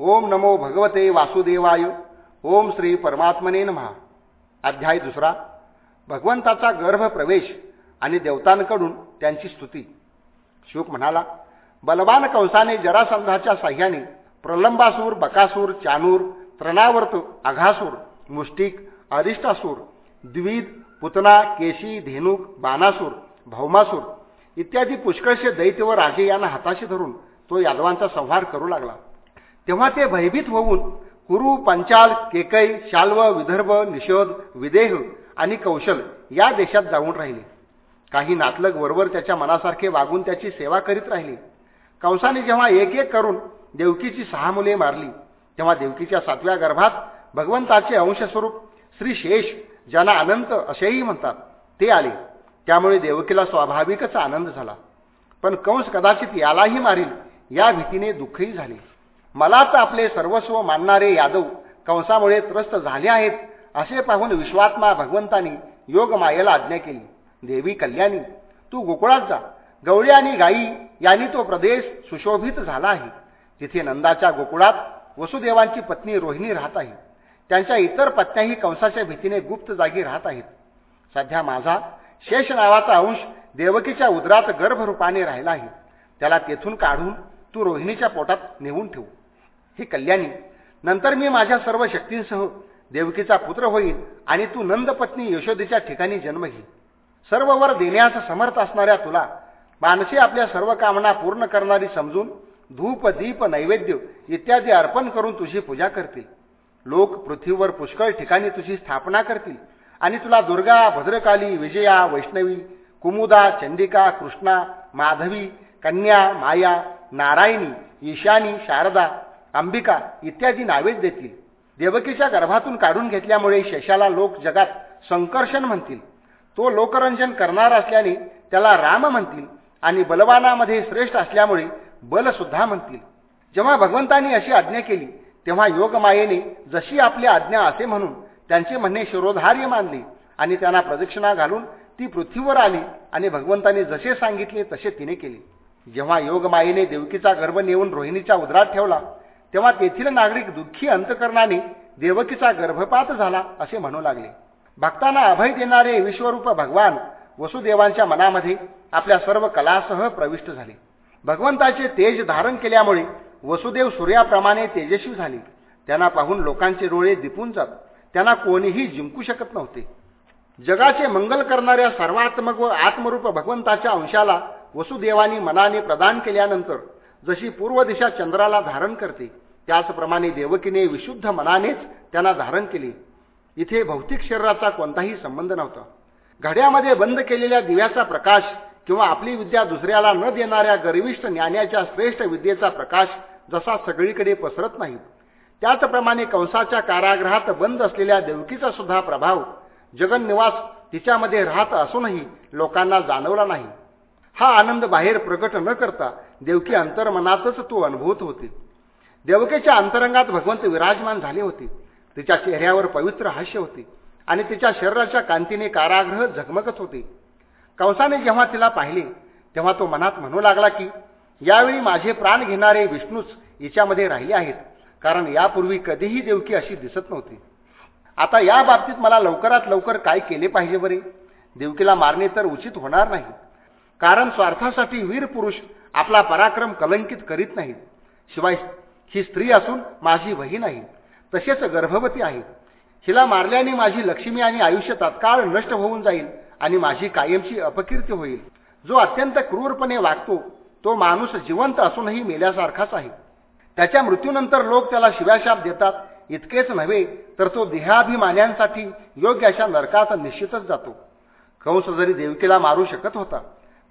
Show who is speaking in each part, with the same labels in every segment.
Speaker 1: ओम नमो भगवते वासुदेवाय. ओम श्री परमात्मने महा अध्याय दुसरा. भगवंताचा गर्भ प्रवेश आणि देवतांकडून त्यांची स्तुती. शोक म्हणाला बलवान कंसाने जरासंधाच्या साह्याने प्रलंबासूर बकासूर चानूर त्रणावर्त अघासूर मुष्टिक अरिष्टासूर द्विद पुतना केशी धेनुक बाणासूर भौमासूर इत्यादी पुष्कळशे दैत्य व राजे यांना हाताशी धरून तो यादवांचा संहार करू लागला. तेव्हा ते भयभीत होऊन कुरु पंचाल केकई शाल्व विदर्भ निषोध विदेह आणि कौशल या देशात जाऊन राहिले. काही नातलग वरवर त्याच्या मनासारखे वागून त्याची सेवा करीत राहिले. कंसाने जेव्हा एक एक करून देवकीची सहा मुले मारली तेव्हा देवकीच्या सातव्या गर्भात भगवंताचे अंशस्वरूप श्री शेष ज्यांना अनंत असेही म्हणतात ते आले. त्यामुळे देवकीला स्वाभाविकच आनंद झाला. पण कंस कदाचित यालाही मारील या भीतीने दुःखही झाले. मलाच आपले सर्वस्व मानणारे यादव कंसामुळे त्रस्त झाले आहेत असे पाहून विश्वात्मा भगवंतानी योग मायेला आज्ञा केली. देवी कल्याणी तू गोकुळात जा. गवळी आणि गायी यांनी तो प्रदेश सुशोभित झाला आहे. तिथे नंदाच्या गोकुळात वसुदेवांची पत्नी रोहिणी राहत आहे त्यांच्या इतर पत्न्याही कंसाच्या भीतीने गुप्त जागी राहत आहेत. सध्या माझा शेष नावाचा अंश देवकीच्या उदरात गर्भरूपाने राहिला आहे. त्याला तेथून काढून तू रोहिणीच्या पोटात नेऊन ठेवू. ही कल्याणी. नंतर मी माझ्या सर्व शक्तींसह देवकीचा पुत्र होईल आणि तू नंदपत्नी यशोदेच्या ठिकाणी जन्म घे. सर्व वर देण्यास समर्थ असणाऱ्या तुला माणसे आपल्या सर्व कामना पूर्ण करणारी समजून धूप दीप नैवेद्य इत्यादी अर्पण करून तुझी पूजा करतील. लोक पृथ्वीवर पुष्कळ ठिकाणी तुझी स्थापना करतील आणि तुला दुर्गा भद्रकाली विजया वैष्णवी कुमुदा चंडिका कृष्णा माधवी कन्या माया नारायणी ईशानी शारदा अंबिका इत्यादी नावेच देतील. देवकीच्या गर्भातून काढून घेतल्यामुळे शेषाला लोक जगात संकर्षण म्हणतील. तो लोकरंजन करणार असल्याने त्याला राम म्हणतील आणि बलवानामध्ये श्रेष्ठ असल्यामुळे बलसुद्धा म्हणतील. जेव्हा भगवंतांनी अशी आज्ञा केली तेव्हा योगमायेने जशी आपली आज्ञा असे म्हणून त्यांचे म्हणणे शिरोधार्य मानले आणि त्यांना प्रदक्षिणा घालून ती पृथ्वीवर आली आणि भगवंतांनी जसे सांगितले तसे तिने केले. जेव्हा योगमायेने देवकीचा गर्भ नेऊन रोहिणीच्या उदरात ठेवला तेव्हा तेथील नागरिक दुःखी अंतकरणाने देवकीचा गर्भपात झाला असे म्हणू लागले. भक्तांना अभय देणारे विश्वरूप भगवान वसुदेवांच्या मनामध्ये आपल्या सर्व कलासह प्रविष्ट झाले. भगवंताचे तेज धारण केल्यामुळे वसुदेव सूर्याप्रमाणे तेजस्वी झाले. त्यांना पाहून लोकांचे डोळे दिपून जात त्यांना कोणीही जिंकू शकत नव्हते. जगाचे मंगल करणाऱ्या सर्वात्मक व आत्मरूप भगवंताच्या अंशाला वसुदेवानी मनाने प्रदान केल्यानंतर जशी पूर्व दिशा चंद्राला धारण करते त्याचप्रमाणे देवकीने विशुद्ध मनानेच त्यांना धारण केले. इथे भौतिक शरीराचा कोणताही संबंध नव्हता. घड्यामध्ये बंद केलेल्या दिव्याचा प्रकाश किंवा आपली विद्या दुसऱ्याला न देणाऱ्या गर्विष्ठ ज्ञानाच्या श्रेष्ठ विद्येचा प्रकाश जसा सगळीकडे पसरत नाही त्याचप्रमाणे कंसाच्या कारागृहात बंद असलेल्या देवकीचा सुद्धा प्रभाव जगन्निवास तिच्यामध्ये राहत असूनही लोकांना जाणवला नाही. हा आनंद बाहेर प्रकट न करता देवकी अंतर्मनातच तो अनुभवत होते. देवकेच्या अंतरंगात भगवंत विराजमान झाले होते. तिच्या चेहऱ्यावर पवित्र हास्य होते आणि तिच्या शरीराच्या कांतीने कारागृह झगमगत होते. कंसाने जेव्हा तिला पाहिले तेव्हा तो मनात म्हणू लागला की यावेळी माझे प्राण घेणारे विष्णूच हिच्यामध्ये राहिले आहेत कारण यापूर्वी कधीही देवकी अशी दिसत नव्हती. आता या बाबतीत मला लवकरात लवकर काय केले पाहिजे बरे? देवकीला मारणे तर उचित होणार नाही. कारण स्वार्थासाठी वीर पुरुष आपला पराक्रम कलंकित करीत नाहीत. शिवाय ही स्त्री असून माझी बहीण आहे तसेच गर्भवती आहे. हिला मारल्याने माझी लक्ष्मी आणि आयुष्य तात्काळ नष्ट होऊन जाईल आणि माझी कायमची अपकीर्ती होईल. जो अत्यंत क्रूरपणे वागतो तो माणूस जिवंत असूनही मेल्यासारखाच आहे. त्याच्या मृत्यूनंतर लोक त्याला शिवाशाप देतात. इतकेच नव्हे तर तो देहाभिमान्यांसाठी योग्य अशा नरकात निश्चितच जातो. कंस जरी देवकीला मारू शकत होता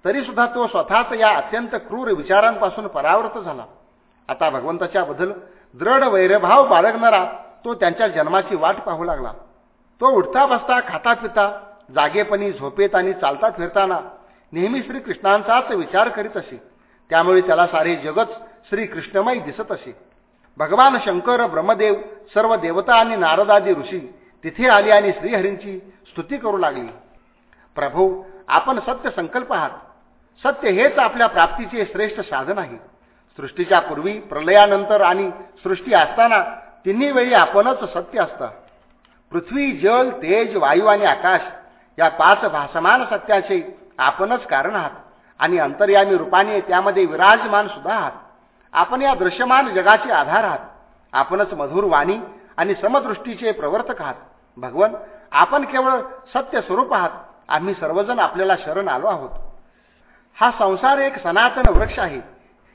Speaker 1: तरी सुद्धा तो स्वतःच या अत्यंत क्रूर विचारांपासून परावृत झाला. आता भगवंताच्या बदल दृढ वैरभाव बाळगणारा तो त्यांच्या जन्माची वाट पाहू लागला. तो उठता बसता खाता पिता जागेपणी झोपेत आणि चालता फिरताना नेहमी श्रीकृष्णांचाच विचार करीत असे. त्यामुळे त्याला सारे जगच श्रीकृष्णमय दिसत असे. भगवान शंकर ब्रह्मदेव सर्व देवता आणि नारदादी ऋषी तिथे आले आणि श्रीहरींची स्तुती करू लागली. प्रभू आपण सत्य संकल्प आहात. सत्य हेच आपल्या प्राप्तीचे श्रेष्ठ साधन आहे. सृष्टीच्या पूर्वी प्रलयानंतर आणि सृष्टी असताना तिन्ही वेळी आपणच सत्य असता. पृथ्वी जल तेज वायू आणि आकाश या पाच भासमान सत्याचे आपणच कारण आहात आणि अंतर्यामी रूपाने त्यामध्ये विराजमान सुद्धा आहात. आपण या दृश्यमान जगाचे आधार आहात. आपणच मधुर वाणी आणि समदृष्टीचे प्रवर्तक आहात. भगवन आपण केवळ सत्य स्वरूप आहात. आम्ही सर्वजण आपल्याला शरण आलो आहोत. हा संसार एक सनातन वृक्ष आहे.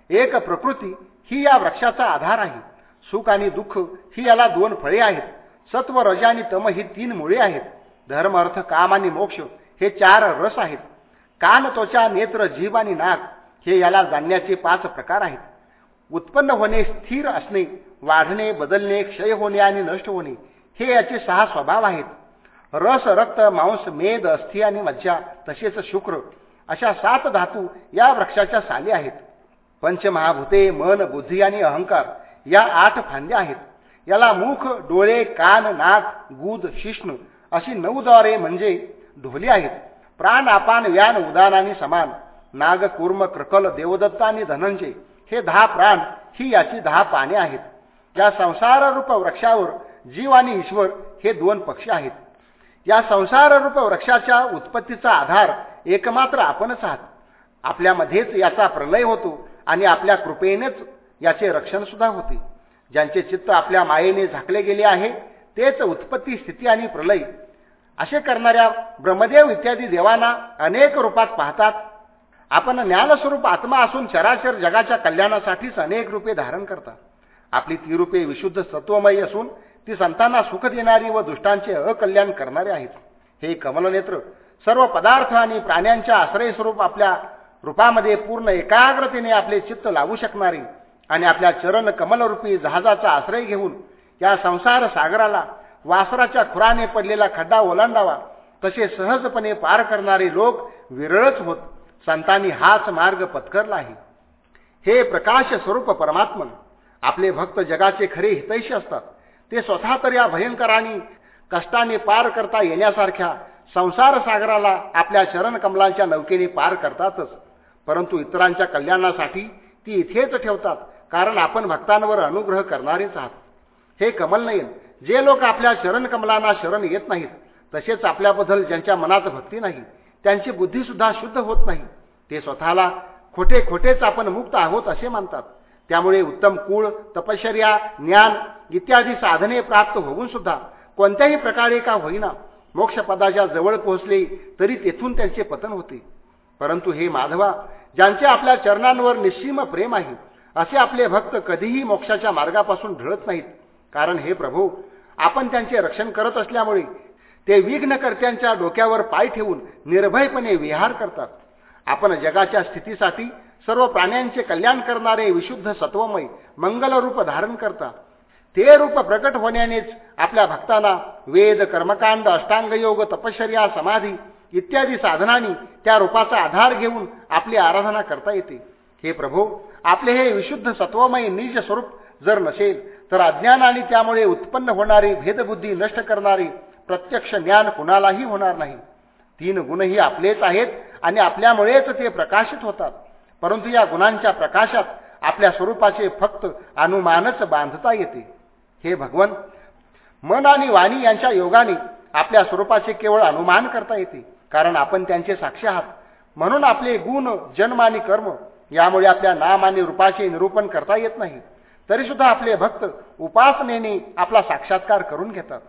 Speaker 1: एक प्रकृती ही या वृक्षाचा आधार आहे. सुख आणि दुःख ही याला दोन फळे आहेत. सत्व रज आणि तम ही तीन मुळे आहेत. धर्म अर्थ काम आणि मोक्ष हे चार रस आहेत. कान त्वचा नेत्र जीभ आणि नाक हे याला जाणण्याचे पाच प्रकार आहेत. उत्पन्न होणे स्थिर असणे वाढणे बदलणे क्षय होणे आणि नष्ट होणे हे याचे सहा स्वभाव आहेत. रस रक्त मांस मेद अस्थि आणि मज्जा तसेच शुक्र अशा सात धातू या वृक्षाच्या साली आहेत. पंचमहाभूते मन बुद्धी आणि अहंकार या आठ फांद्या आहेत. याला मुख डोळे कान नाक गुद शिष्ण अशी नऊ द्वारे म्हणजे ढोली आहेत. प्राण आपान व्यान उदान आणि समान नाग कुर्म क्रकल देवदत्त आणि धनंजय हे दहा प्राण ही याची दहा पाने आहेत. या संसाररूप वृक्षावर जीव आणि ईश्वर हे दोन पक्ष आहेत. या संसाररूप वृक्षाच्या उत्पत्तीचा आधार एकमात्र आपणच आहात. आपल्यामध्येच याचा प्रलय होतो आणि आपल्या कृपेनेच याचे रक्षण सुद्धा होते. ज्यांचे चित्त आपल्या मायेने झाकले गेले आहे तेच उत्पत्ती स्थिती आणि प्रलय. असे करणाऱ्या ब्रह्मदेव इत्यादी देवांना अनेक रूपात पाहतात. आपण ज्ञानस्वरूप आत्मा असून चराचर जगाच्या कल्याणासाठीच अनेक रूपे धारण करतात. आपली ती रूपे विशुद्ध सत्वमयी असून ती संतांना सुख देणारी व दुष्टांचे अकल्याण करणारे आहेत. हे कमलनेत्र सर्व पदार्थ आणि प्राण्यांच्या आश्रयस्वरूप आपल्या रूपामध्ये पूर्ण एकाग्रतेने आपले चित्त लावू शकणारे आणि आपल्या चरण कमलरूपी जहाजाचा आश्रय घेऊन या संसार सागराला वासराच्या खुराने पडलेला खड्डा ओलांडावा तसे सहजपणे पार करणारे लोक विरळच होत. संतांनी हाच मार्ग पत्करला आहे. हे प्रकाश स्वरूप परमात्मन आपले भक्त जगाचे खरे हितैषी असतात. ते स्वतः तर या भयंकरांनी कष्टाने पार करता येण्यासारख्या संसार सागराला आपल्या शरण कमलांच्या नौकेने पार करतातच. परंतु इतरांच्या कल्याणासाठी ती इथेच ठेवतात कारण आपण भक्तांवर अनुग्रह करणारेच आहात. हे कमलनयन जे लोक आपल्या शरण कमलांना शरण येत नाहीत तसेच आपल्याबद्दल ज्यांच्या मनात भक्ती नाही त्यांची बुद्धीसुद्धा शुद्ध होत नाही. ते स्वतःला खोटे खोटेच आपण मुक्त आहोत असे मानतात. त्यामुळे उत्तम कुळ तपश्चर्या ज्ञान इत्यादी साधने प्राप्त होऊन सुद्धा कोणत्याही प्रकारे का होईना मोक्षपदाच्या जवळ पोहोचले तरी तेथून त्यांचे पतन होते. परंतु हे माधवा ज्यांचे आपल्या चरणांवर निश्चिम प्रेम आहे असे आपले भक्त कधीही मोक्षाच्या मार्गापासून ढळत नाहीत. कारण हे प्रभू आपण त्यांचे रक्षण करत असल्यामुळे ते विघ्नकर्त्यांच्या डोक्यावर पाय ठेवून निर्भयपणे विहार करतात. आपण जगाच्या स्थितीसाठी सर्व प्राण्यांचे कल्याण करणारे विशुद्ध सत्वमय मंगल रूप धारण करता ते रूप प्रकट होण्यानेच आपल्या भक्तांना वेद कर्मकांड अष्टांगयोग तपश्चर्या समाधी इत्यादी साधनांनी त्या रूपाचा आधार घेऊन आपली आराधना करता येते. हे प्रभू आपले हे विशुद्ध सत्वमय निज स्वरूप जर नसेल तर अज्ञान आणि त्यामुळे उत्पन्न होणारी भेदबुद्धी नष्ट करणारी प्रत्यक्ष ज्ञान कुणालाही होणार नाही. तीन गुणही आपलेच आहेत आणि आपल्यामुळेच ते प्रकाशित होतात. परंतु या गुणांच्या प्रकाशात आपल्या स्वरूपाचे फक्त अनुमानच बांधता येते. हे भगवन मन आणि वाणी यांच्या योगाने आपल्या स्वरूपाचे केवळ अनुमान करता येते कारण आपण त्यांचे साक्षी आहात. म्हणून आपले गुण जन्म आणि कर्म यामुळे आपल्या नाम आणि रूपाचे निरूपण करता येत नाही. तरीसुद्धा आपले भक्त उपासनेने आपला साक्षात्कार करून घेतात.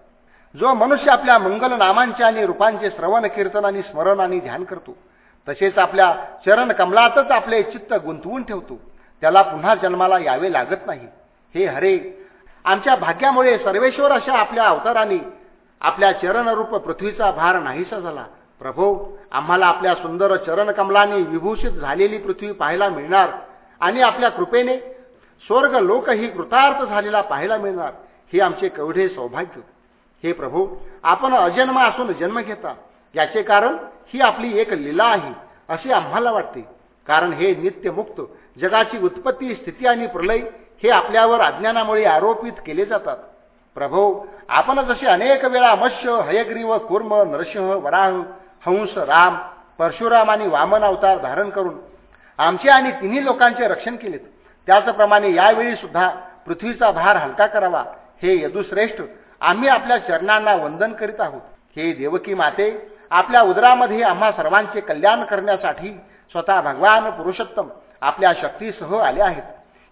Speaker 1: जो मनुष्य आपल्या मंगल नामांचे आणि रूपांचे श्रवण कीर्तन आणि स्मरण आणि ध्यान करतो तसेच आपल्या चरण कमलातच आपले चित्त गुंतवून ठेवतो. त्याला पुन्हा जन्माला यावे लागत नाही. हे हरे आमच्या भाग्यामुळे सर्वेश्वर अशा आपल्या अवताराने आपल्या चरणरूप पृथ्वीचा भार नाहीसा झाला. प्रभो आम्हाला आपल्या सुंदर चरण कमलाने विभूषित झालेली पृथ्वी पाहायला मिळणार आणि आपल्या कृपेने स्वर्ग लोकही कृतार्थ झालेला पाहायला मिळणार हे आमचे कवढे सौभाग्य. हे प्रभू आपण अजन्म असून जन्म घेता. याचे कारण ही आपली एक लीला आहे असे आम्हाला वाटते. कारण हे नित्यमुक्त जगाची उत्पत्ती स्थिती आणि प्रलय हे आपल्यावर अज्ञानामुळे आरोपित केले जातात. प्रभो आपण जसे अनेक वेळा मत्स्य हयग्रीव कुर्म नरसिंह वराह हंस राम परशुराम आणि वामन अवतार धारण करून आमचे आणि तिन्ही लोकांचे रक्षण केलेत. त्याचप्रमाणे यावेळी सुद्धा पृथ्वीचा भार हलका करावा हे यदुश्रेष्ठ आम्ही आपल्या चरणांना वंदन करीत आहोत. हे देवकी माते आपल्या उदरामध्ये आम्हा सर्वांचे कल्याण करण्यासाठी स्वतः भगवान पुरुषोत्तम आपल्या शक्तीसह आले आहेत.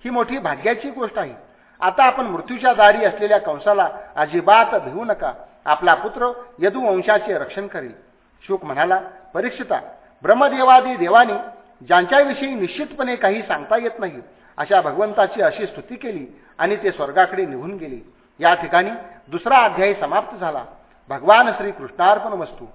Speaker 1: ही मोठी भाग्याची गोष्ट आहे. आता आपण मृत्यूच्या दारी असलेल्या कंसाला अजिबात भिवू नका. आपला पुत्र यदुवंशाचे रक्षण करेल. शुक म्हणाला परीक्षिता ब्रह्मदेवादी देवानी ज्यांच्याविषयी निश्चितपणे काही सांगता येत नाही अशा भगवंताची अशी स्तुती केली आणि ते स्वर्गाकडे निघून गेले. या ठिकाणी दुसरा अध्याय समाप्त झाला. भगवान श्री कृष्णार्पण वस्तू